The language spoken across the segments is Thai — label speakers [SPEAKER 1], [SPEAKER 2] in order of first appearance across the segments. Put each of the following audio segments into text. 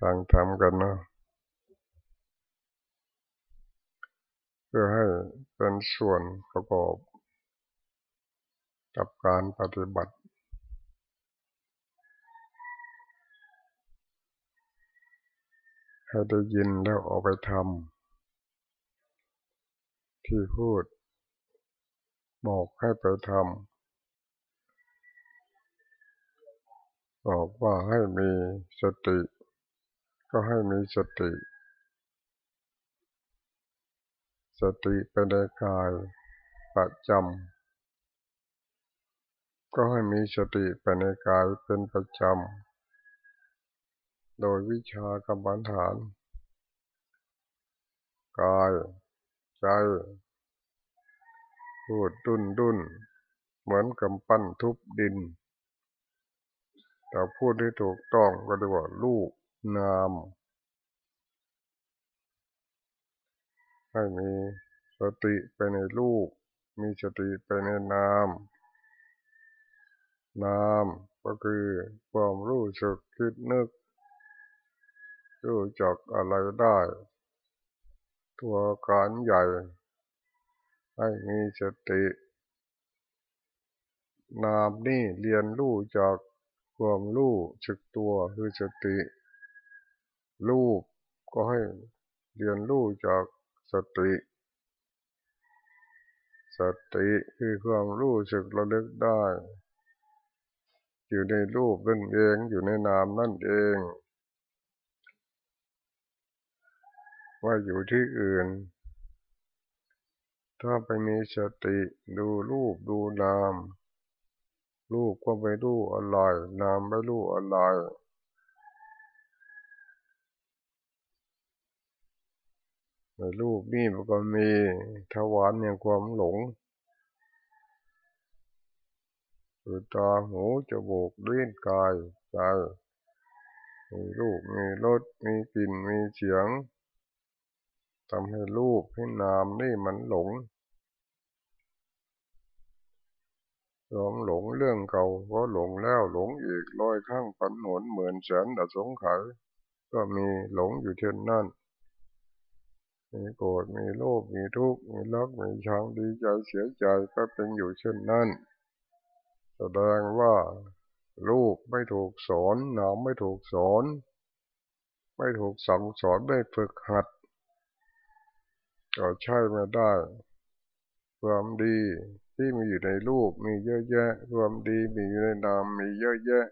[SPEAKER 1] ฟังทำกันเนาะเพื่อให้เป็นส่วนประกอบกับการปฏิบัติให้ได้ยินแล้วออกไปทำที่พูด บอกให้ไปทำ บอกว่าให้มีสติ ก็ให้มีสติ สติเป็นในกายประจำก็ให้มีสติไปในกายเป็นประจำโดยวิชากรรมฐาน กายใจพูดดุนดุนเหมือนกำปั้นทุบดิน แต่พูดที่ถูกต้องก็เรียกว่าลูกนามให้มีสติไปในลูก มีสติไปในนาม นามก็คือความรู้สึกคิดนึก รู้จักอะไรได้ ตัวการใหญ่ ให้มีสติ นามนี่เรียนรู้จาก ความรู้สึกตัวคือสติ รูปก็ให้เรียนรู้จากสติ สติคือความรู้สึกระลึกได้ อยู่ในรูปนั่นเองอยู่ในนามนั่นเอง ว่าอยู่ที่อื่น ถ้าไปมีสติดูรูปดูนาม รูปก็ไม่รู้อะไร นามไม่รู้อะไรในรูปนี่มันก็มีทวารเนี่ยความหลงคือตาหูจมูกลิ้นกายใจมีรูปมีรสมีกลิ่นมีเสียงทำให้รูปให้นามนี่มันหลง หลงหลงเรื่องเก่าก็หลงแล้วหลงอีกร้อยข้างผันหนเหมือนแสนอสงไขยก็มีหลงอยู่เช่นนั้นมีโกรธมีโลภมีทุกข์มีรักมีชังดีใจเสียใจก็เป็นอยู่เช่นนั้นแสดงว่าลูกไม่ถูกสอนหนามไม่ถูกสอน ไม่ถูกสั่งสอนไม่ฝึกหัด ก็ใช่ไม่ได้ ความดี ที่มีอยู่ในรูปมีเยอะแยะ ความดีมีอยู่ในนามมีเยอะแยะ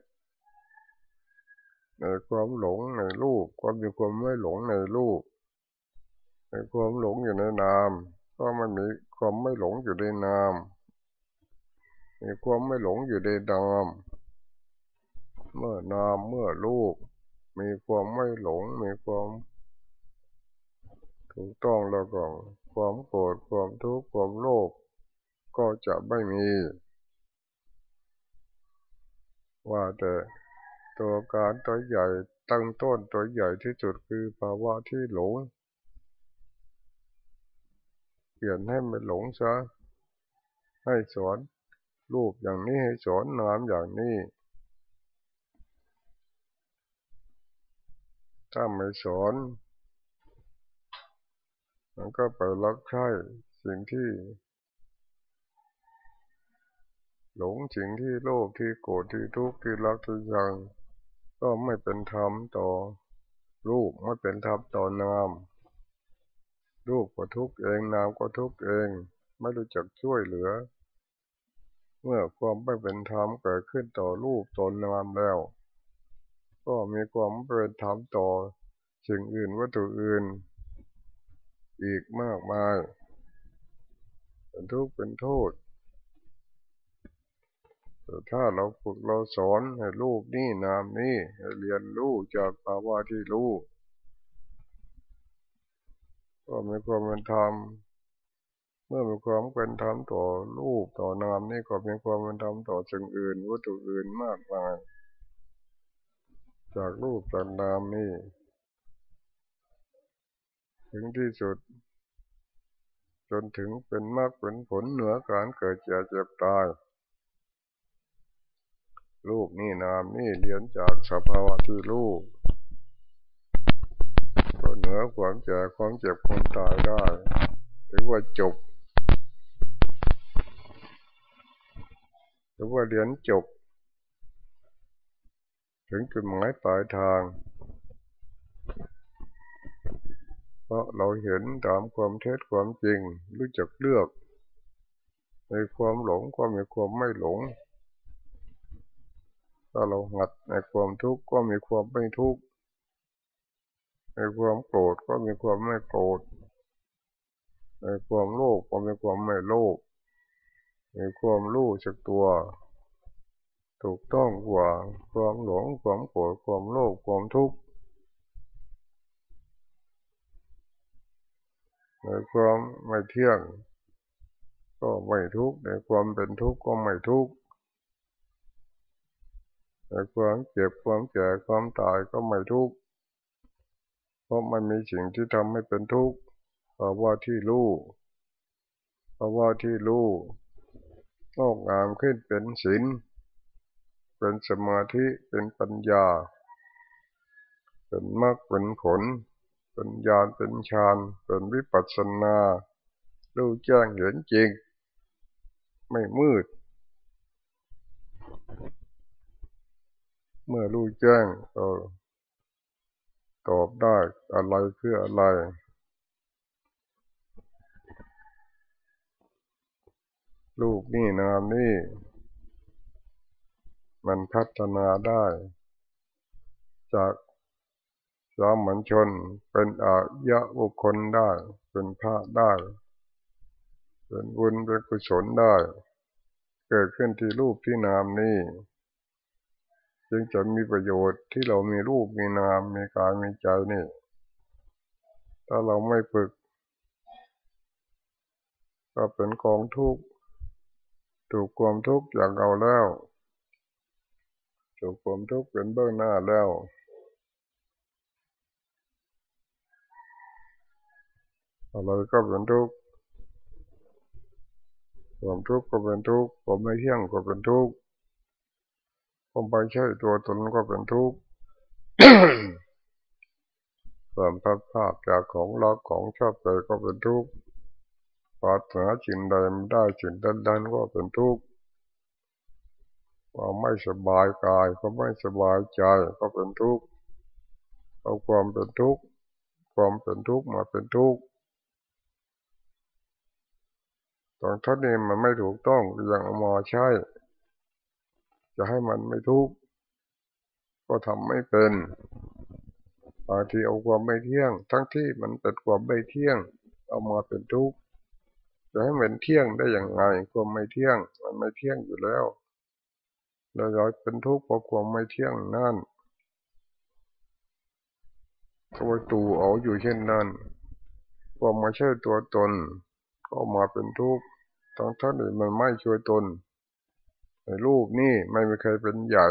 [SPEAKER 1] ในความหลงในรูปก็มีความไม่หลงในรูปในความหลงอยู่ในนาม ก็มันมีความไม่หลงอยู่ในนามมีความไม่หลงอยู่ในนามเมื่อนามเมื่อลูกมีความไม่หลงมีความถูกต้องแล้วก็ความโกรธความทุกข์ความโลภ ก็จะไม่มี ว่าแต่ตัวการตัวใหญ่ตั้งต้นตัวใหญ่ที่สุดคือภาวะที่หลง เปลี่ยนให้มันหลงซะให้สอนรูปอย่างนี้ให้สอนนามอย่างนี้ ถ้าไม่สอนมันก็ไปรักใช้สิ่งที่ หลงสิ่งที่โลภที่โกรธที่ทุกข์ที่รักที่ชัง ก็ไม่เป็นธรรมต่อรูปไม่เป็นธรรมต่อนามรูปก็ทุกข์เองนามก็ทุกข์เอง ไม่รู้จักช่วยเหลือ เมื่อความไม่เป็นธรรมเกิดขึ้นต่อรูปตนนามแล้ว ก็มีความเป็นธรรมต่อสิ่งอื่นวัตถุอื่น อีกมากมายเป็นทุกข์เป็นโทษ ถ้าเราฝึกเราสอนให้รูปนี่นามนี่ให้เรียนรู้จากภาวะที่รู้ก็มีความเป็นธรรมเมื่อมีความเป็นธรรมต่อรูปต่อนามนี่ก็มีความเป็นธรรมต่อสิ่งอื่นวัตถุอื่นมากมาย จากรูปจากนามนี่ถึงที่สุด จนถึงเป็นมากเป็นผลเหนือการเกิดเจ็บเจ็บตาย รูปนี่นามนี่เรียนจากสภาวะที่รูปก็เหนือความแก่ความเจ็บความตายได้ หรือว่าจบ หรือว่าเรียนจบ ถึงจุดหมายปลายทางเพราะเราเห็นตามความเท็จความจริง รู้จักเลือก ในความหลงก็มีความไม่หลง ถ้าเราหัดในความทุกข์ก็มีความไม่ทุกข์ในความโกรธก็มีความไม่โกรธในความโลภก็มีความไม่โลภในความรู้จักตัว ถูกต้องกว่าความหลงความโกรธความโลภความทุกข์ในความไม่เที่ยง ก็ไม่ทุกข์ในความเป็นทุกข์ก็ไม่ทุกข์ ในความเจ็บความแก่ความตายก็ไม่ทุกข์เพราะมันมีสิ่งที่ทำให้เป็นทุกข์ภาะวะที่รู้ภาะวะที่รู้งอกงามขึ้นเป็นศีลเป็นสมาธิเป็นปัญญา เป็นมรรคเป็นผลเป็นญาณเป็นฌานเป็นวิปัสสนารู้แจ้งเห็นจริง ไม่มืด เมื่อรู้แจ้งก็ตอบได้อะไรคืออะไร ลูกนี่นามนี่ มันพัฒนาได้ จากสามัญชนเป็นอายะบุคคลได้ เป็นพระได้ เป็นบุญเป็นกุศลได้ เกิดขึ้นที่รูปที่นามนี่ จึงจะมีประโยชน์ที่เรามีรูปมีนามมีกายมีใจนี่ ถ้าเราไม่ฝึก ก็เป็นกองทุกข์ถูกความทุกข์อย่างเอาแล้วถูกความทุกข์เป็นเบื้องหน้าแล้วอะไรก็เป็นทุกข์ความทุกข์ก็เป็นทุกข์ความไม่เที่ยงก็เป็นทุกข์ ก็ไม่ใช่ตัวตนก็เป็นทุกข์ความพัดภาพจากของรักของชอบใจก็เป็นทุกข์ปรารถนาสิ่งใดไม่ได้สิ่งดันก็เป็นทุกข์ความไม่สบายกายก็ไม่สบายใจก็เป็นทุกข์เอาความเป็นทุกข์ความเป็นทุกข์มาเป็นทุกข์ตอนท่านี้มันไม่ถูกต้องอย่างมาใช่ จะให้มันไม่ทุกข์ก็ทำไม่เป็นบางทีเอาความไม่เที่ยง ทั้งที่มันเป็นความไม่เที่ยง เอามาเป็นทุกข์จะให้มันเที่ยงได้อย่างไงความไม่เที่ยง มันไม่เที่ยงอยู่แล้วเราเราเป็นทุกข์เพราะความไม่เที่ยงนั่นตัวตูเอาอยู่เช่นนั้นความไม่ใช่ตัวตน ก็มาเป็นทุกข์ทั้งท่านมันไม่ช่วยตน ในรูปนี่ไม่มีใครเป็นใหญ่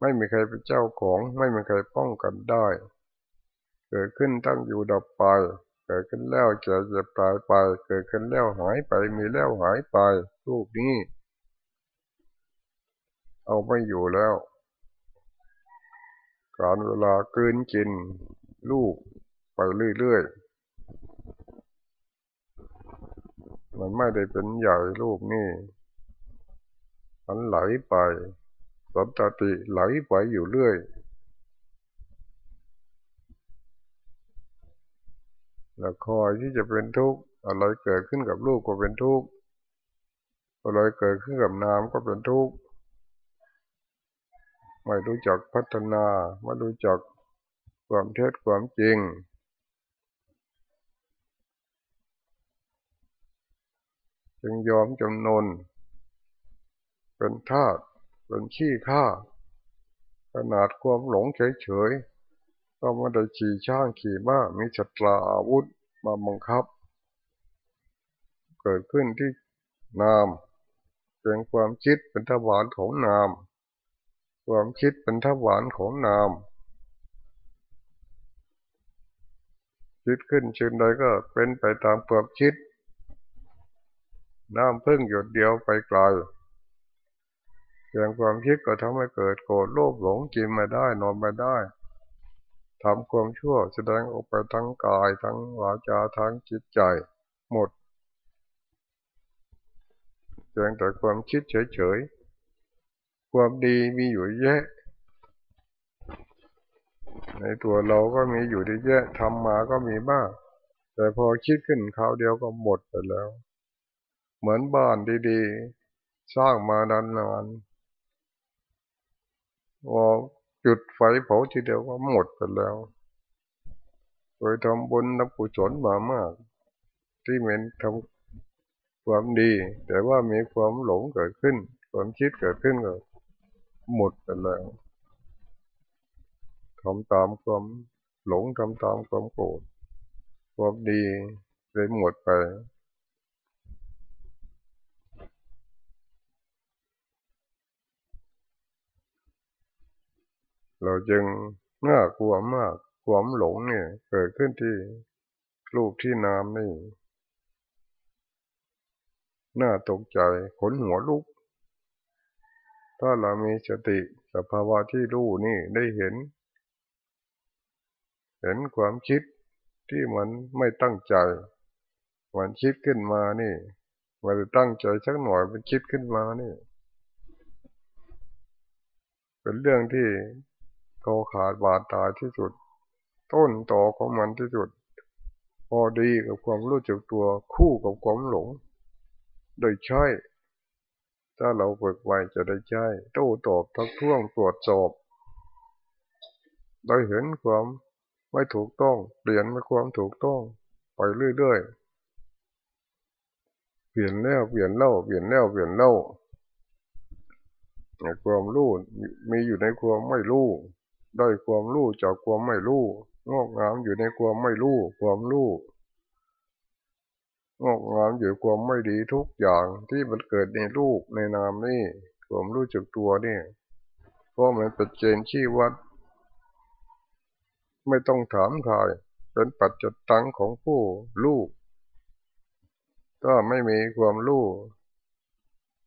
[SPEAKER 1] ไม่มีใครเป็นเจ้าของ ไม่มีใครป้องกันได้ เกิดขึ้นตั้งอยู่ดับไป เกิดขึ้นแล้วเจ็บเจ็บตายไป เกิดขึ้นแล้วหายไปมีแล้วหายไปรูปนี้ เอาไม่อยู่แล้ว การเวลาเกินกิน ลูกไปเรื่อยๆมันไม่ได้เป็นใหญ่ลูกนี่ มันไหลไปสันตติไหลไปอยู่เรื่อย แล้วคอยที่จะเป็นทุกข์อะไรเกิดขึ้นกับลูกก็เป็นทุกข์อะไรเกิดขึ้นกับนามก็เป็นทุกข์ไม่รู้จักพัฒนาไม่รู้จักความเท็จความจริงจึงยอมจำนน เป็นธาตุเป็นขี้ข้าขนาดความหลงเฉยๆก็มาได้ขี่ช่างขี่ม้ามีชัตราอาวุธมาบังคับ เกิดขึ้นที่นามเป็นความคิดเป็นทวารของนาม ความคิดเป็นทวารของนาม คิดขึ้นเช่นใดก็เป็นไปตามความคิด น้ำพึ่งหยดเดียวไปไกล เพียงความคิดก็ทำให้เกิดโกรธโลภหลงกินมาได้ นอนมาได้ทำความชั่วแสดงออกไปทั้งกายทั้งวาจาทั้งจิตใจ หมดเพียงแต่ความคิดเฉยๆ ความดีมีอยู่แยะ ในตัวเราก็มีอยู่ที่แยะทำมาก็มีบ้างแต่พอคิดขึ้นคราวเดียวก็หมดไปแล้ว เหมือนบ้านดีๆ สร้างมานานๆ พอจุดไฟเผาทีเดียวก็หมดไปแล้วโดยทำบุญนับกุศลมามาก ที่เหม็นทำความดี แต่ว่ามีความหลงเกิดขึ้น ความคิดเกิดขึ้นก็หมดไปแล้วทำตามความหลงทำตามความโกรธความดีเลยหมดไป เราจึงน่ากลัวมากความหลงเนี่ย เกิดขึ้นที่รูปที่นามนี่ น่าตกใจขนหัวลุก ถ้าเรามีสติสภาวะที่รู้นี่ได้เห็น เห็นความคิดที่มันไม่ตั้งใจมันคิดขึ้นมานี่มันตั้งใจสักหน่อยมันคิดขึ้นมานี่ เป็นเรื่องที่ โกขาดบาดตายที่สุด ต้นต่อของมันที่สุด พอดีกับความรู้จักตัวคู่กับความหลง โดยใช่ ถ้าเราฝึกไว้จะได้ใช่โต้ตอบทักท้วงตรวจสอบได้เห็นความไม่ถูกต้อง เปลี่ยนมาความถูกต้อง ไปเรื่อยๆ เปลี่ยนแล้วเปลี่ยนเล่าเปลี่ยนแล้วเปลี่ยนเล่าความรู้มีอยู่ในความไม่รู้ ได้ความรู้จากความไม่รู้งอกงามอยู่ในความไม่รู้ ความรู้งอกงามอยู่ความไม่ดีทุกอย่างที่มันเกิดในรูปในนามนี่ความรู้จักตัวนี่เพราะมันเป็นเกณฑ์ชี้วัด ไม่ต้องถามใครเป็นปัจจุตังของผู้รู้ถ้าไม่มีความรู้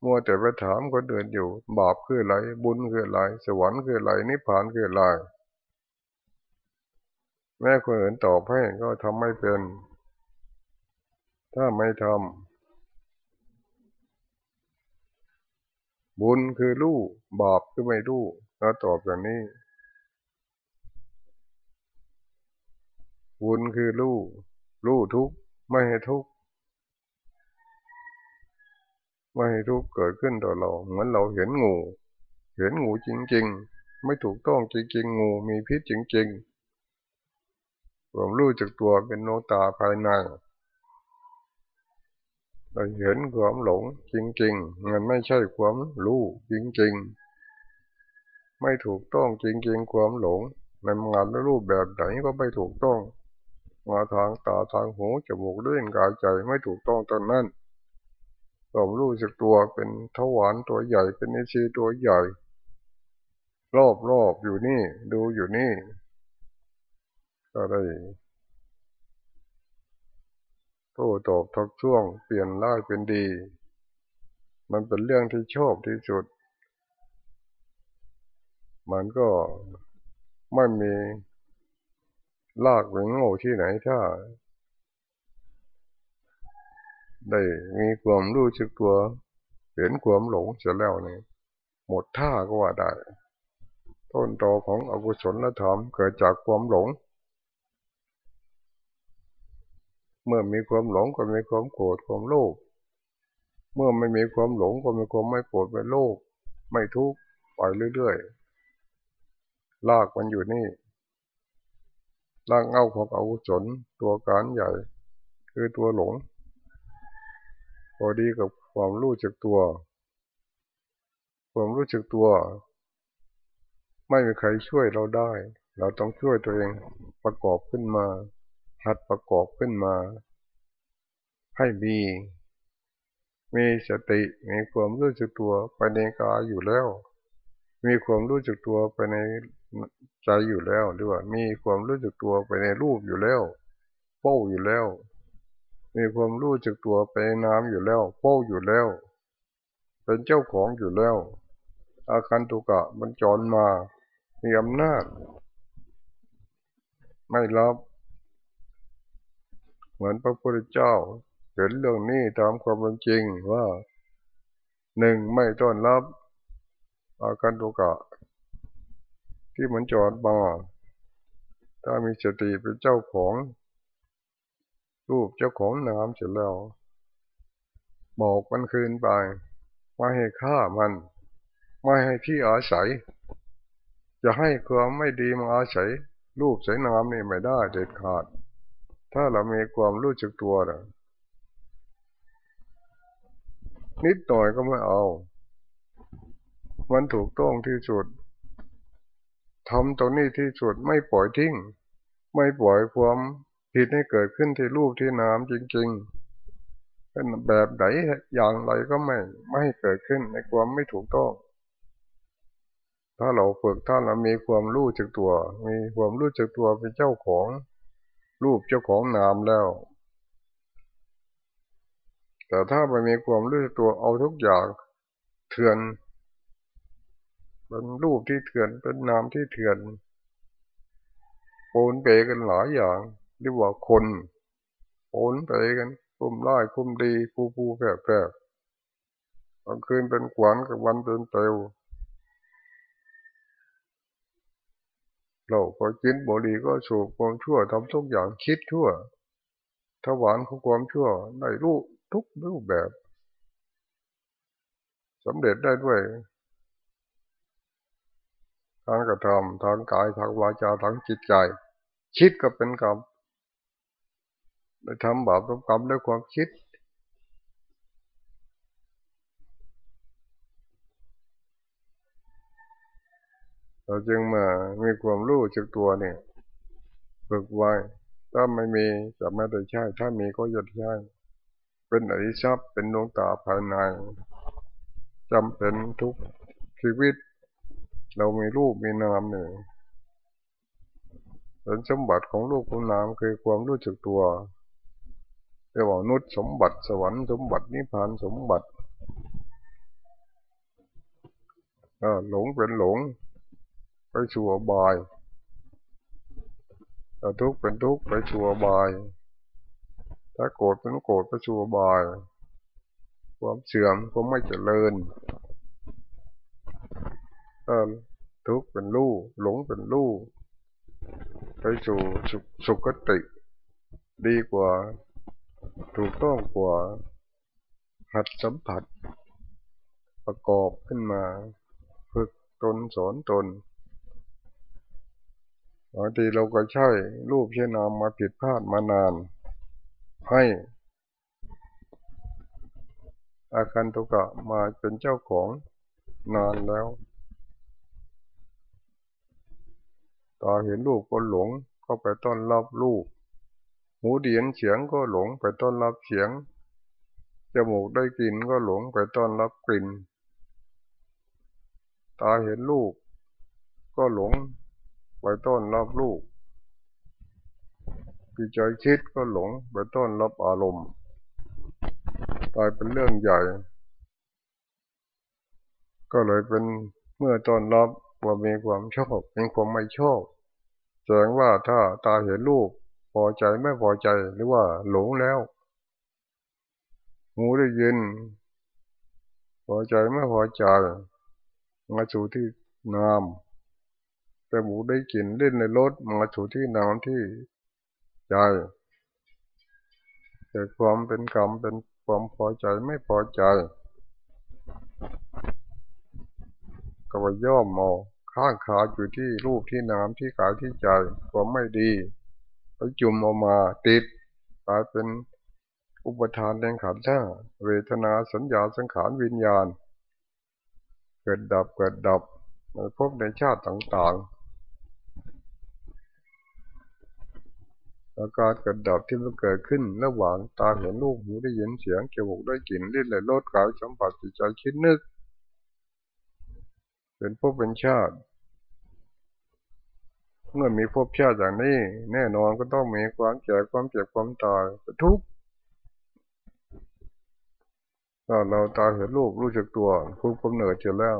[SPEAKER 1] มัวแต่ไปถามคนอื่นอยู่ บาปคืออะไร บุญคืออะไร สวรรค์คืออะไร นิพพานคืออะไร แม่คนอื่นตอบให้ก็ทำไม่เป็น ถ้าไม่ทำบุญคือรู้บาปคือไม่รู้ก็ตอบอย่างนี้ บุญคือรู้รู้ทุกไม่ให้ทุก ไม่ให้ทุกเกิดขึ้นต่อเรา เหมือนเราเห็นงู เห็นงูจริง ๆ ไม่ถูกต้องจริงๆ งูมีพิษจริงๆความรู้จากตัวเป็นโนตาภายในเราเห็นความหลงจริงๆ มันไม่ใช่ความรู้จริงๆ ไม่ถูกต้องจริงๆ ความหลงมันงานรูปแบบไหนก็ไม่ถูกต้อง มาทางตาทางหูจมูกเลื่อนกายใจไม่ถูกต้องตอนนั้น ผมรู้สึกตัวเป็นทวารตัวใหญ่เป็นนิชีตัวใหญ่ รอบรอบอยู่นี่ดูอยู่นี่ ก็ได้โต้ตอบทักช่วง เปลี่ยนร้ายเป็นดี มันเป็นเรื่องที่ชอบที่สุด มันก็ไม่มีลากไปโง่ที่ไหนถ้า ได้มีความรู้สึกตัว เห็นความหลงเสียแล้วนี่หมดท่าก็ว่าได้ ต้นตอของอกุศลธรรมเกิดจากความหลง เมื่อมีความหลงก็มีความโกรธความโลภเมื่อไม่มีความหลงก็มีความไม่โกรธไม่โลภไม่ทุกข์ปล่อยเรื่อยๆลากมันอยู่นี่ร่างเงาของอาวุศนตัวการใหญ่ คือตัวหลง พอดีกับความรู้จักตัว ความรู้จักตัว ไม่มีใครช่วยเราได้ เราต้องช่วยตัวเองประกอบขึ้นมา หัดประกอบขึ้นมา ให้มี มีสติ มีความรู้จักตัวไปในกายอยู่แล้ว มีความรู้จักตัวไปในใจอยู่แล้วหรือว่ามีความรู้จักตัวไปในรูปอยู่แล้วโป้อยู่แล้ว มีความรู้จักตัวไปในน้ำอยู่แล้วโป้อยู่แล้ว เป็นเจ้าของอยู่แล้ว อาคันตุกะมันจรมา มีอำนาจ ไม่รับ เหมือนพระพุทธเจ้าเห็นเรื่องนี้ตามความเป็นจริงว่าหนึ่งไม่ต้อนรับ อาคันตุกะ ที่เหมันจอดมาถ้ามีสติเป็นเจ้าของ รูปเจ้าของน้ำเสร็จแล้ว บอกมันคืนไปไม่ให้ฆ่ามัน ไม่ให้ที่อาศัย จะให้ความไม่ดีมาอาศัย รูปใส่น้ำนี่ไม่ได้เด็ดขาด ถ้าเรามีความรู้จักตัวนะนิดหน่อยก็ไม่เอา มันถูกต้องที่สุดทำตรงนี้ที่สุดไม่ปล่อยทิ้ง ไม่ปล่อยความ ผิดให้เกิดขึ้นที่รูปที่น้ำจริงๆเป็นแบบไหนอย่างไรก็ไม่ไม่ให้เกิดขึ้นในความไม่ถูกต้อง ถ้าเราฝึกถ้าเรามีความรู้จักตัว มีความรู้จักตัวเป็นเจ้าของรูปเจ้าของนามแล้วแต่ถ้าไม่มีความรู้จักตัวเอาทุกอย่างเถื่อนเป็นรูปที่เถื่อนเป็นนามที่เถื่อนโอนเปกันหลายอย่าง เรียกว่าคนโอนเปกันคุ้มไล่คุ้มดีผู้ผู้แฝงแฝงกลางคืนเป็นขวานกับวันเป็นเตวเราพอกินบุหรี่ก็สูบความชั่วทำทุกอย่างคิดชั่วถวานของความชั่วได้รู้ทุกรูปแบบสำเร็จได้ด้วยทางกระทำทางกายทางวาจาทางจิตใจ คิดก็เป็นกรรม ได้ทำบาปทำกรรมด้วยความคิด เราจึงมามีความรู้จักตัวเนี่ยฝึกไว้ ถ้าไม่มีจะไม่ได้ใช่ถ้ามีก็ยัดใช่เป็นอริชับเป็นดวงตาภายในจำเป็นทุกชีวิต เรามีรูปมีนามหนึ่งเป็นสมบัติของรูปของนามคือความรู้จักตัว เรียกว่านุษสมบัติสวรรค์สมบัตินิพพานสมบัติหลงเป็นหลง ไปชั่วบายถ้าทุกข์เป็นทุกข์ไปชั่วบาย ถ้าโกรธเป็นโกรธไปชั่วบาย ความเสื่อมก็ไม่เจริญทุกข์เป็นลูกหลงเป็นลูกไปสู่สุขติ ดีกว่า ถูกต้องกว่า หัดสัมผัส ประกอบขึ้นมา ฝึกตนสอนตนบางทีเราก็ใช่รูปเช่นนามมาผิดพลาดมานาน ให้ อาการตุกะมาเป็นเจ้าของนานแล้วตาเห็นรูปก็หลงก็ไปต้อนรับรูป หูเดียนเสียงก็หลงไปต้อนรับเสียง จมูกได้กลิ่นก็หลงไปต้อนรับกลิ่น ตาเห็นรูปก็หลงไปต้อนรับรูปจิตใจคิดก็หลงไปต้อนรับอารมณ์กลายเป็นเรื่องใหญ่ ก็เลยเป็นเมื่อต้อนรับว่ามีความชอบมีความไม่ชอบแสดงว่าถ้าตาเห็นรูป พอใจไม่พอใจหรือว่าหลงแล้ว หูได้ยิน พอใจไม่พอใจมาสู่ที่นามแต่หมูได้กินเล่นในรถมาสู่ที่นามที่ใจเกิดความเป็นกรรมเป็นความพอใจไม่พอใจก็ไปย่อมมอข้างขาอยู่ที่รูปที่นามที่กายที่ใจความไม่ดี จุ่มออกมาติดกลายเป็นอุปทานแดงขันธ์าเวทนาสัญญาสังขารวิญญาณ เกิดดับเกิดดับในพบในชาติต่างๆ อาการเกิดดับที่มันเกิดขึ้นระหว่างตาเห็นรูปหูได้ยินเสียงเกี่ยวกได้กลิ่นลิ้นเลยรสกายสัมผัสจิตใจคิดนึก เป็นภพเป็นชาติ เมื่อมีภพชาติอย่างนี้ แน่นอนก็ต้องมีความแก่ความเจ็บความตายทุกข์ถ้าเราตาเห็นรูปรู้จักตัวคุมกำเนิดเจอแล้ว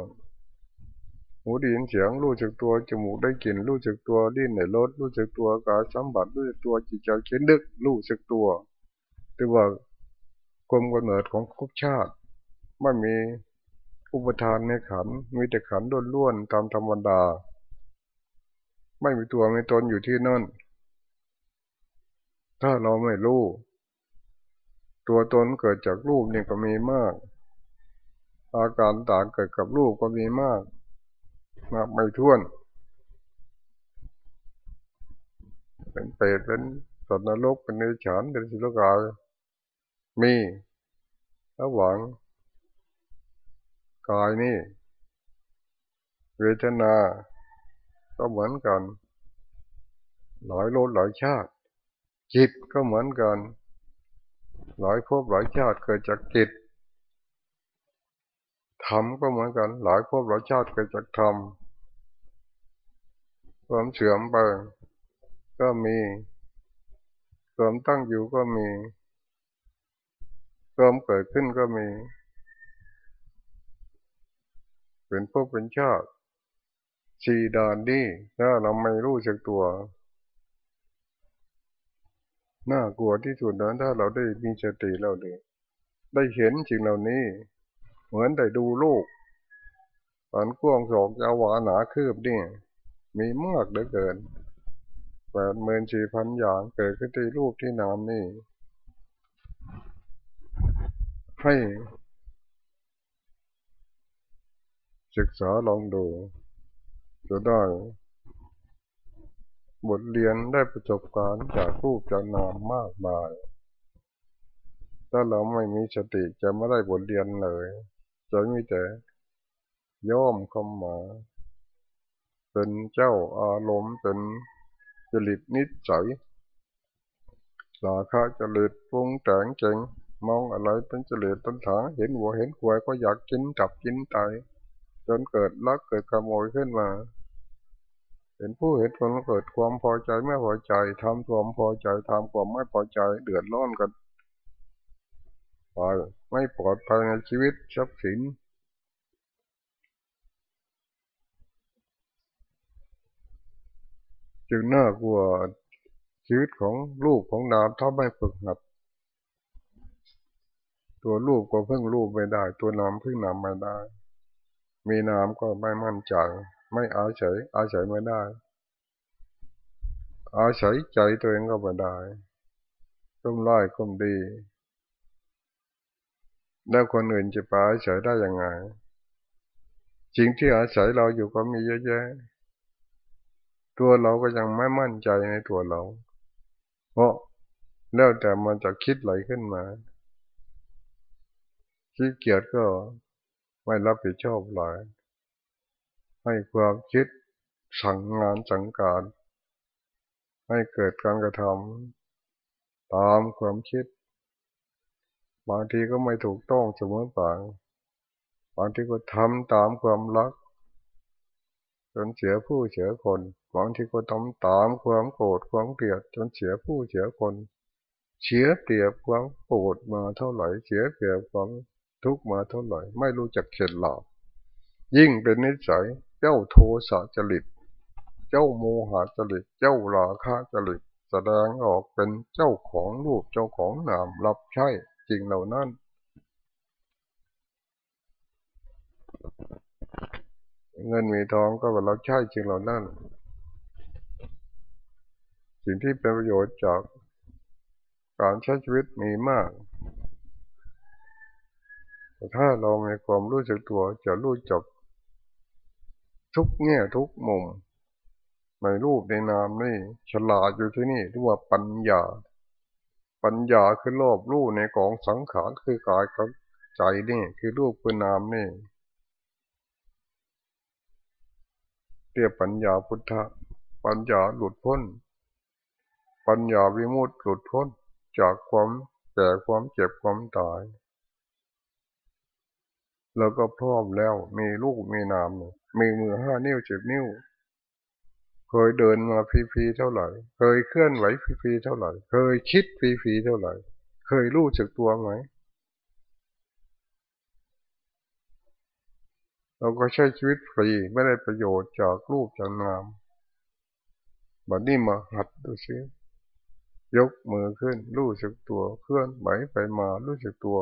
[SPEAKER 1] หูได้ยินเสียงรู้จักตัวจมูกได้กลิ่นรู้จักตัวลิ้นได้รสรู้จักตัวกายสัมผัสรู้จักตัวจิตใจคิดนึกรู้จักตัวที่ว่าความกำเนิดของภพชาติไม่มีอุปทานในขันมีแต่ขันล้วนๆตามธรรมดา ไม่มีตัวไม่ตนอยู่ที่นั่น ถ้าเราไม่รู้ ตัวตนเกิดจากรูปนี่ก็มีมาก อาการต่างเกิดกับรูปก็มีมากนับไม่ถ้วน เป็นเปรตเป็นสัตว์นรกเป็นเนฉานเป็นสิลกายมีระหว่างกายนี่ เวทนา ก็เหมือนกัน หลายโลดหลายชาติ จิตก็เหมือนกัน หลายภพหลายชาติเกิดจากจิตธรรมก็เหมือนกัน หลายภพหลายชาติเกิดจากธรรมความเสื่อมไปก็มีความตั้งอยู่ก็มีความเกิดขึ้นก็มี เป็นพวกเป็นชาติ สีดานนี่ถ้าเราไม่รู้จักตัว น่ากลัวที่สุดนั้นถ้าเราได้มีสติเราเลย ได้เห็นสิ่งเหล่านี้ เหมือนได้ดูลูกตอนกว้างสองยาวาหนาคืบนี่ มีมากเหลือเกินแปดหมื่นสี่พันอย่างเกิดขึ้นที่รูปที่นามนี่ ให้ศึกษาลองดู จะได้ บทเรียนได้ประสบการณ์จากรูปจากนามมากมาย ถ้าเราไม่มีสติจะไม่ได้บทเรียนเลย จะมีแต่ย่อมคำมา เป็นเจ้าอารมณ์เป็นจริตนิสัยสาขาจริตปรุงแต่งเก่งมองอะไรเป็นจริตตัณหาเห็นหัวเห็นขวายก็อยากกินจับกินตายจนเกิดลักเกิดขโมยขึ้นมา เห็นผู้เห็นคนเกิดความพอใจไม่พอใจทำความพอใจทำความไม่พอใจเดือดร้อนกันไปไม่ปลอดภัยในชีวิตทรัพย์สินจึงน่ากลัวชีวิตของลูกของนามถ้าไม่ฝึกหัด ตัวลูกก็เพิ่งลูกไม่ได้ ตัวนามเพิ่งนามไม่ได้ มีนามก็ไม่มั่นใจ ไม่อาศัยอาศัยไม่ได้ อาศัยใจตัวเองก็ไม่ได้ต้มไล่คมดี แล้วคนอื่นจะไปอาศัยได้ยังไงจริงที่อาศัยเราอยู่ก็มีเยอะแยะ ตัวเราก็ยังไม่มั่นใจในตัวเรา เพราะแล้วแต่มันจะคิดไหลขึ้นมาขี้เกียจก็ไม่รับผิดชอบหลาย ให้ความคิดสั่งงานสั่งการ ให้เกิดการกระทำตามความคิด บางทีก็ไม่ถูกต้องเสมอไปบางทีก็ทำตามความรักจนเสียผู้เสียคนบางทีก็ทำตามความโกรธความเกลียดจนเสียผู้เสียคนเสียเปรียบความโกรธมาเท่าไหร่เสียเปรียบความทุกข์มาเท่าไหร่ ไม่รู้จักเข็ดหลาบยิ่งเป็นนิสัย เจ้าโทสะจริต เจ้าโมหะจริต เจ้าราคะจริต แสดงออกเป็นเจ้าของรูปเจ้าของนามรับใช้จริงเหล่านั้นเงินมีทองก็เราใช้จริงเหล่านั้นสิ่งที่เป็นประโยชน์จากการใช้ชีวิตมีมาก แต่ถ้าเรามีความรู้สึกตัวจะรู้จัก ทุกแง่ทุกมุมในรูปในนามนี่ฉลาดอยู่ที่นี่เรียกว่าปัญญา ปัญญาคือรอบรู้ในกองสังขารคือกายกับใจนี่คือรูปคือนามนี่เรียกปัญญาพุทธะปัญญาหลุดพ้น ปัญญาวิมุตติหลุดพ้นจากความแก่ความเจ็บความตาย แล้วก็พร้อมแล้ว มีลูกมีนามมีมือห้านิ้วเจ็ดนิ้ว เคยเดินมาฟีๆเท่าไหร่ เคยเคลื่อนไหวฟีๆเท่าไหร่ เคยคิดฟีๆเท่าไหร่ เคยรู้จักตัวไหมเราก็ใช้ชีวิตฟรีไม่ได้ประโยชน์จากรูปจากนามบัดนี้มาหัดดูซิยกมือขึ้นรู้สึกตัว เคลื่อนไหวไปมารู้สึกตัว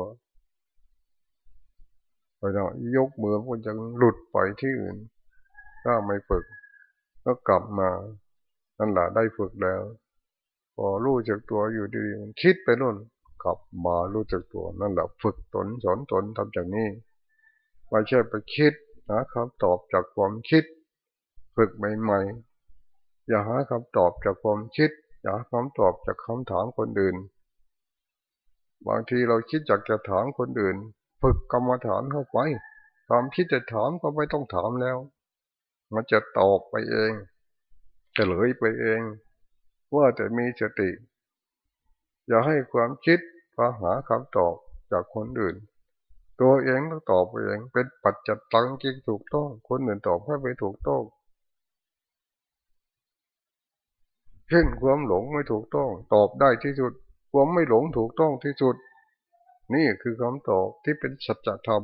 [SPEAKER 1] ไปเนาะยกมือมันจะหลุดไปที่อื่น ถ้าไม่ฝึก ก็กลับมา นั่นแหละได้ฝึกแล้ว พอรู้จักตัวอยู่ดีคิดไปนู่นกลับมารู้จักตัวนั่นแหละฝึกตนสอนตนทำจากนี้ไม่ใช่ไปคิดหาคำตอบจากความคิด ฝึกใหม่ๆอย่าหาคำตอบจากความคิด อย่าหาคำตอบจากคำถามคนอื่น บางทีเราคิดอยากจะถามคนอื่น ฝึกกรรมฐานเข้าไปความคิดจะถามก็ไม่ต้องถามแล้ว มันจะตอบไปเองจะเลยไปเอง ว่าแต่มีสติ อย่าให้ความคิดพาหาคำตอบจากคนอื่น ตัวเองต้องตอบเองเป็นปัจจัตตังจริงถูกต้อง คนอื่นตอบให้ไปถูกต้องเช่นความหลงไม่ถูกต้อง ตอบได้ที่สุด ความไม่หลงถูกต้องที่สุด นี่คือคำตอบที่เป็นสัจธรรม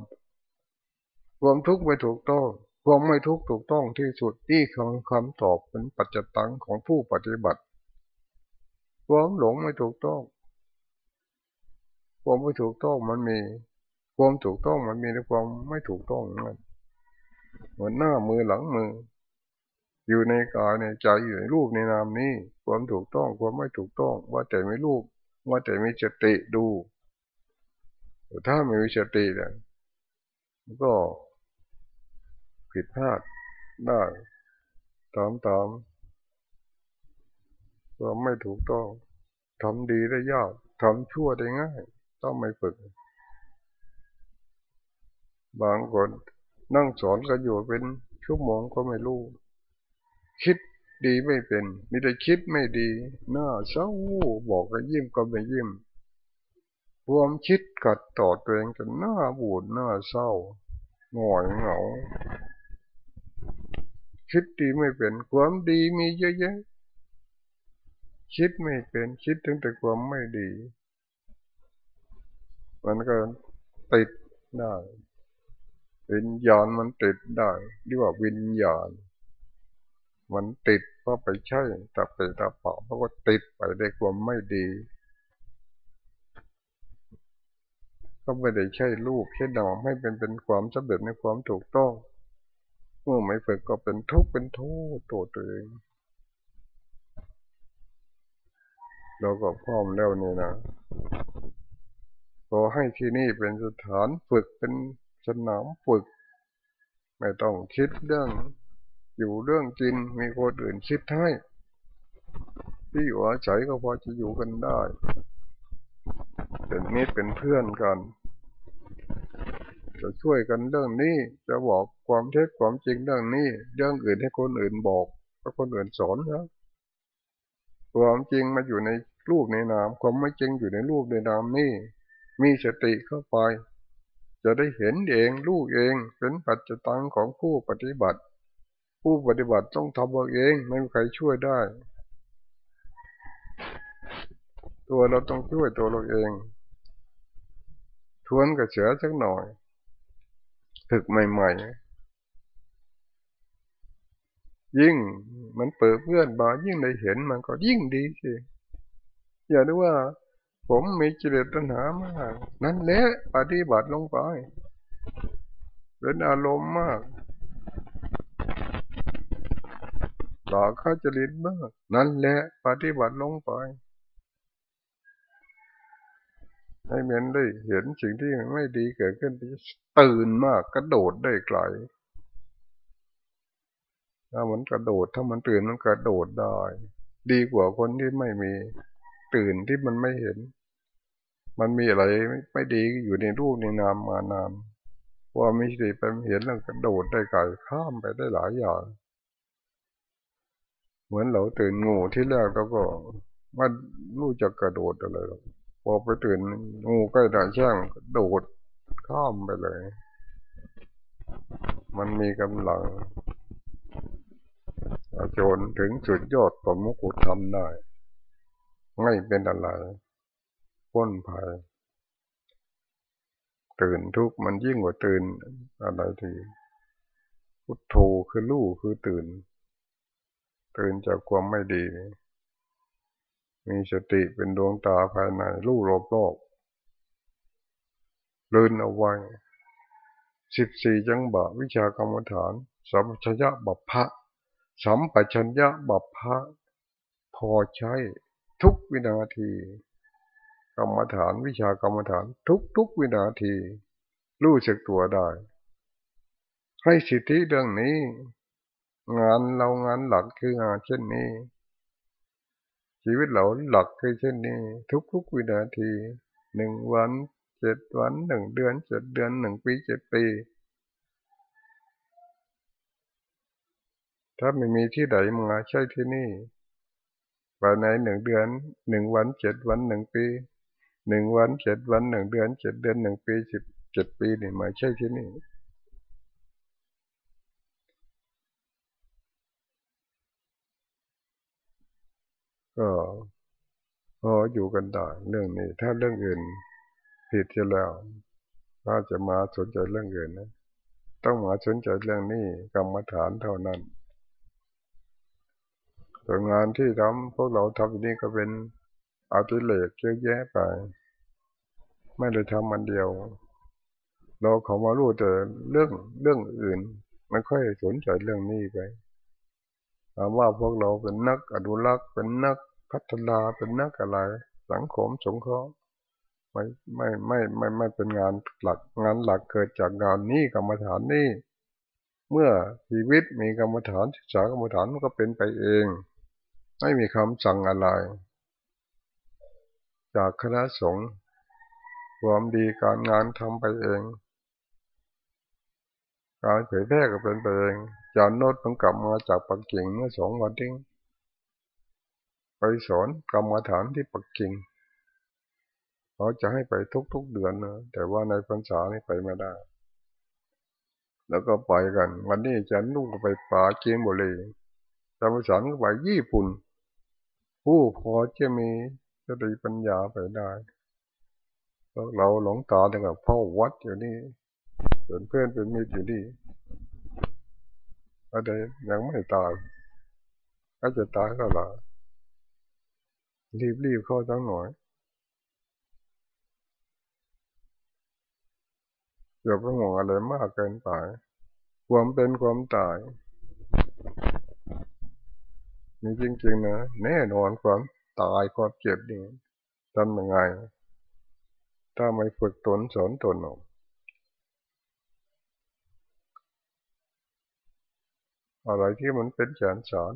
[SPEAKER 1] ความทุกข์ไม่ถูกต้องความไม่ทุกข์ถูกต้องที่สุดนี่คือคำตอบเป็นปัจจตังของผู้ปฏิบัติความหลงไม่ถูกต้องความไม่ถูกต้องมันมี ความถูกต้องมันมีในความไม่ถูกต้องนั่นเหมือนหน้ามือหลังมือ อยู่ในกายในใจอยู่ในรูปในนามนี้ ความถูกต้องความไม่ถูกต้อง ว่าแต่ไม่รูปว่าแต่ไมีสติดู ถ้าไม่มีสติเนี่ยก็ผิดพลาดได้ตามตามความไม่ถูกต้องทำดีได้ยากทำชั่วได้ง่าย ต้องไม่ฝึก บางคนนั่งสอนกันอยู่เป็นชั่วโมงก็ไม่รู้ คิดดีไม่เป็น มีแต่คิดไม่ดี หน้าเศร้าบอกก็ยิ้มก็ไม่ยิ้ม ความคิดกัดต่อตัวเองจนหน้าบูดหน้าเศร้าหงอยเหงา คิดดีไม่เป็นความดีมีเยอะแยะคิดไม่เป็นคิดถึงแต่ความไม่ดี มันก็ติดได้วิญญาณมันติดได้เรียกว่าวิญญาณ มันติดเพราะไปใช่ตับไปตับเปล่าเพราะว่าติดไปได้ความไม่ดี ก็ไม่ได้ใช่รูปใช่นามให้เป็นเป็นความสำเร็จในความถูกต้องเมื่อไม่ฝึกก็เป็นทุกข์เป็นโทษตัวตัวเองเราก็พร้อมแล้วนี่นะขอให้ที่นี่เป็นสถานฝึกเป็นสนามฝึก ไม่ต้องคิดเรื่อง อยู่เรื่องกินมีคนอื่นคิดให้ ที่อยู่อาศัยก็พอจะอยู่กันได้ เป็นมิตรเป็นเพื่อนกัน จะช่วยกันเรื่องนี้จะบอกความเท็จความจริงเรื่องนี้เรื่องอื่นให้คนอื่นบอกให้คนอื่นสอนนะความจริงมาอยู่ในรูปในนามความไม่จริงอยู่ในรูปในนามนี่มีสติเข้าไป จะได้เห็นเองรู้เองเป็นปัจจตังของผู้ปฏิบัติ ผู้ปฏิบัติต้องทำเอาเองไม่มีใครช่วยได้ ตัวเราต้องช่วยตัวเราเอง ทวนกระเสือสักหน่อยถึกใหม่ๆ ยิ่งมันเปิดเพื่อนบายิ่งได้เห็นมันก็ยิ่งดีสิอย่าดูว่า ผมมีจิเลตัณหามาก นั่นแหละปฏิบัติลงไปเป็นอารมณ์มากหลอกเขาจริตมาก นั่นแหละปฏิบัติลงไป ให้เมนได้เห็นสิ่งที่ไม่ดีเกิดขึ้นตื่นมากกระโดดได้ไกลถ้ามันกระโดดถ้ามันตื่นมันกระโดดได้ ดีกว่าคนที่ไม่มีตื่นที่มันไม่เห็น มันมีอะไรไม่ดีอยู่ในรูปในนามมานานว่ามีสติไปเห็นแล้วกระโดดได้ไกลข้ามไปได้หลายอย่าง เหมือนเราตื่นงูที่แรกเราก็มันรู้จักกระโดดอะไรหรอก พอไปตื่นงูใกล้ด่าแช่งโดดข้ามไปเลย มันมีกำลังจนถึงจุดยอดสมมุกุทำได้ ไม่เป็นอะไรพ้นภัย ตื่นทุกมันยิ่งกว่าตื่นอะไรทีพุทโธคือรู้คือตื่น ตื่นจากความไม่ดี มีสติเป็นดวงตาภายในรู้รอบรอบเดินเอาไว้สิบสี่จังบะวิชากรรมฐาน สัมปชัญญะบัพพะสัมปชัญญะบัพพะพอใช้ทุกวินาที กรรมฐานวิชากรรมฐานทุกทุกวินาที รู้สึกตัวได้ ให้สิทธิเรื่องนี้ งานเรางานหลักคืองานเช่นนี้ ชีวิตเราหลักคือเช่นนี้ ทุกทุกวินาทีหนึ่งวันเจ็ดวันหนึ่งเดือนเจ็ดเดือนหนึ่งปีเจ็ดปี ถ้าไม่มีที่ไหนมาใช่ที่นี่ภายในหนึ่งเดือนหนึ่งวันเจ็ดวันหนึ่งปีหนึ่งวันเจ็ดวันหนึ่งเดือนเจ็ดเดือนหนึ่งปีสิบเจ็ดปีนี่มาใช่ที่นี่ ก็พออยู่กันได้เรื่องนี้ ถ้าเรื่องอื่นผิดจะแล้วถ้าจะมาสนใจเรื่องอื่นนะต้องมาสนใจเรื่องนี้กรรมฐานเท่านั้นแต่งานที่ทำพวกเราทำอย่นี้ก็เป็นอาติเลกเยอะแยะไป ไม่ได้ทำมันเดียว เราเขามารู้แต่เรื่องเรื่องอื่นไม่ค่อยสนใจเรื่องนี้ไป ถามว่าพวกเราเป็นนักอนุรักษ์เป็นนักพัฒนาเป็นนักอะไร สังคมสงเคราะห์ไม่ไม่ไม่ไม่ไม่เป็นงานหลักงานหลักเกิดจากงานนี้กรรมฐานนี้เมื่อชีวิตมีกรรมฐานศึกษากรรมฐานมันก็เป็นไปเอง ไม่มีคำสั่งอะไร จากคณะสงฆ์ความดีการงานทำไปเอง การเผยแพร่ก็เป็นไปเอง จานโนดต้องกลับมาจากปักกิ่งเมื่อสองวันทิ้งไปสอนกรรมฐานที่ปักกิ่งเขาจะให้ไปทุกๆเดือนนะแต่ว่าในพรรษานี่ไปไม่ได้ แล้วก็ไปกัน วันนี้จะนุ่งไปป่าเกียงบุรีจำพรรษาก็ไปญี่ปุ่น ผู้พอจะมีสติปัญญาไปได้เราหลงตาแต่กับพ่อวัดอยู่นี่ส่วนเพื่อนเป็นมิตรอยู่นี่ อะไรยังไม่ตายก็จะตายก็ละรีบรีบเข้าจังหน่อยอย่าไปห่วงอะไรมากเกินไป ความเป็นความตายมีจริงๆนะแน่นอนความตายความเจ็บนี่ทำยังไง ถ้าไม่ฝึกตนสอนตนออก อะไรที่มันเป็นแสนสอน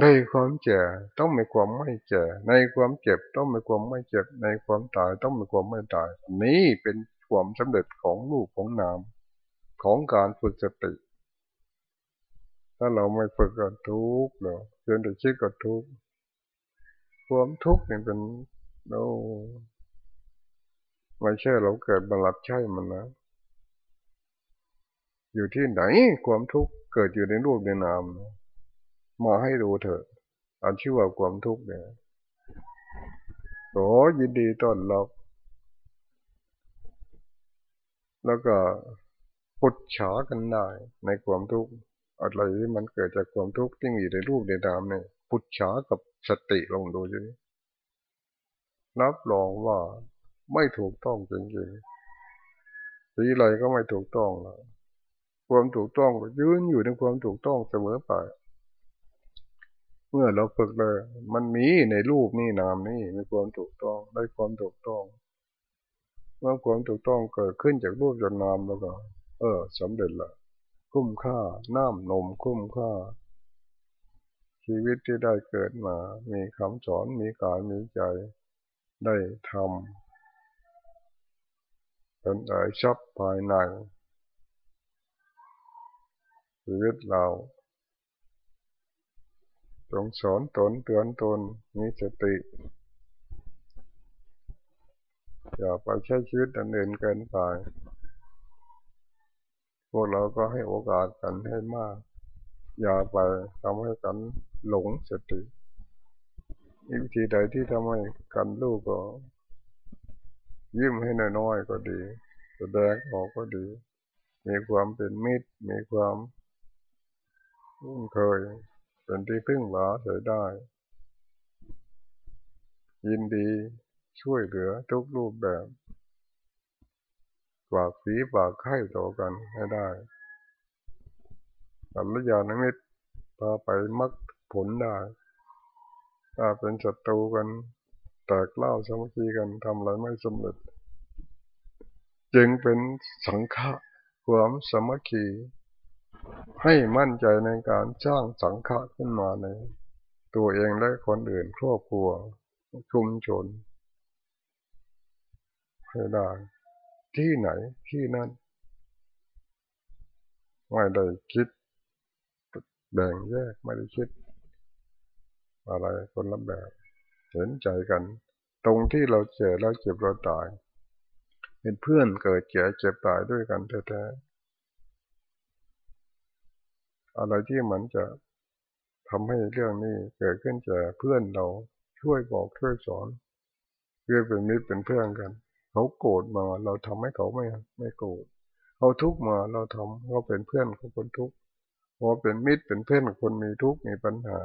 [SPEAKER 1] ในความเจ็บต้องมีความไม่เจ็บในความเจ็บต้องมีความไม่เจ็บ ในความตายต้องมีความไม่ตาย นี้เป็นความสำเร็จของลูกของนามของการฝึกสติ ถ้าเราไม่ฝึกก็ทุกข์เนาะเพียงแต่คิดก็ทุกข์ความทุกข์นี่เป็นเราไม่ใช่เราเกิดบังลับใช่มันนะ อยู่ที่ไหนความทุกข์เกิดอยู่ในรูปในนาม มาให้ดูเถอะอันชื่อว่าความทุกข์เนี่ยโอ้ยินดีต้อนรับ แล้วก็ปุจฉากันได้ในความทุกข์อะไรที่มันเกิดจากความทุกข์ที่มีในรูปในนามเนี่ยปุจฉากับสติลงดูสิรับรองว่าไม่ถูกต้องจริงๆสีอะไรก็ไม่ถูกต้องแล้ว ความถูกต้องยืนอยู่ในความถูกต้องเสมอไป เมื่อเราฝึกเลย มันมีในรูปนี่นามนี่มีความถูกต้องได้ความถูกต้อง เมื่อความถูกต้องเกิดขึ้นจากรูปจนนามแล้วก็ เออสำเร็จละคุ้มค่าน้ำนมคุ้มค่า ชีวิตที่ได้เกิดมา มีคำสอนมีกายมีใจได้ทำเป็นไอชับภายใน ชีวิตเราจงสอนตนเตือนตนมีสติ อย่าไปใช้ชีวิตอันอื่นเกินไปวกเราก็ให้โอกาสกันให้มาก อย่าไปทำให้กันหลงสติวิธีใดที่ทำให้กันลูกก็ยิ้มให้น้อยๆก็ดี แสดงออกก็ดี มีความเป็นมิตร มีความ คุ้นเคย เป็นที่พึ่งหวาใช้ได้ ยินดีช่วยเหลือทุกรูปแบบฝากฝีฝากไข่ต่อกันให้ได้กัลยาณมิตรพาไปมักผลได้ถ้าเป็นศัตรูกันแตกเล่าสมัคคีกันทำอะไรไม่สำเร็จ จึงเป็นสังฆะความสมัคคี ให้มั่นใจในการสร้างสังฆะขึ้นมาใน ตัวเองและคนอื่นครอบครัว ชุมชนให้ได้ที่ไหนที่นั่นไม่ได้คิดแบ่งแยกไม่ได้คิด อะไรคนละแบบเห็นใจกัน ตรงที่เราเจ็บเราเจ็บเราตาย เป็นเพื่อนเกิดเจ็บเจ็บตายด้วยกันแท้ๆ อะไรที่มันจะทำให้เรื่องนี้เกิดขึ้นจากเพื่อนเราช่วยบอกช่วยสอนเพื่อเป็นมิตรเป็นเพื่อนกัน เขาโกรธมาเราทำให้เขาไม่ไม่โกรธเขาทุกข์มาเราทำเขาเป็นเพื่อนของคนทุกข์พอเป็นมิตรเป็นเพื่อนคนมีทุกข์มีปัญหา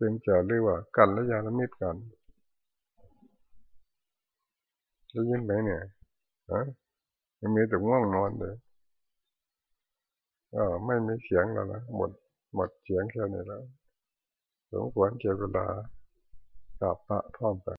[SPEAKER 1] จึงจะเรียกว่ากันและยาละมิตรกันได้ยินไหมเนี่ยฮะ ยังมีแต่ง่วงนอนเลยก็ไม่มีเสียงแล้วนะหมดหมดเสียงแค่นี้แล้วสมควรเจเวลากราบพระพร้อมกัน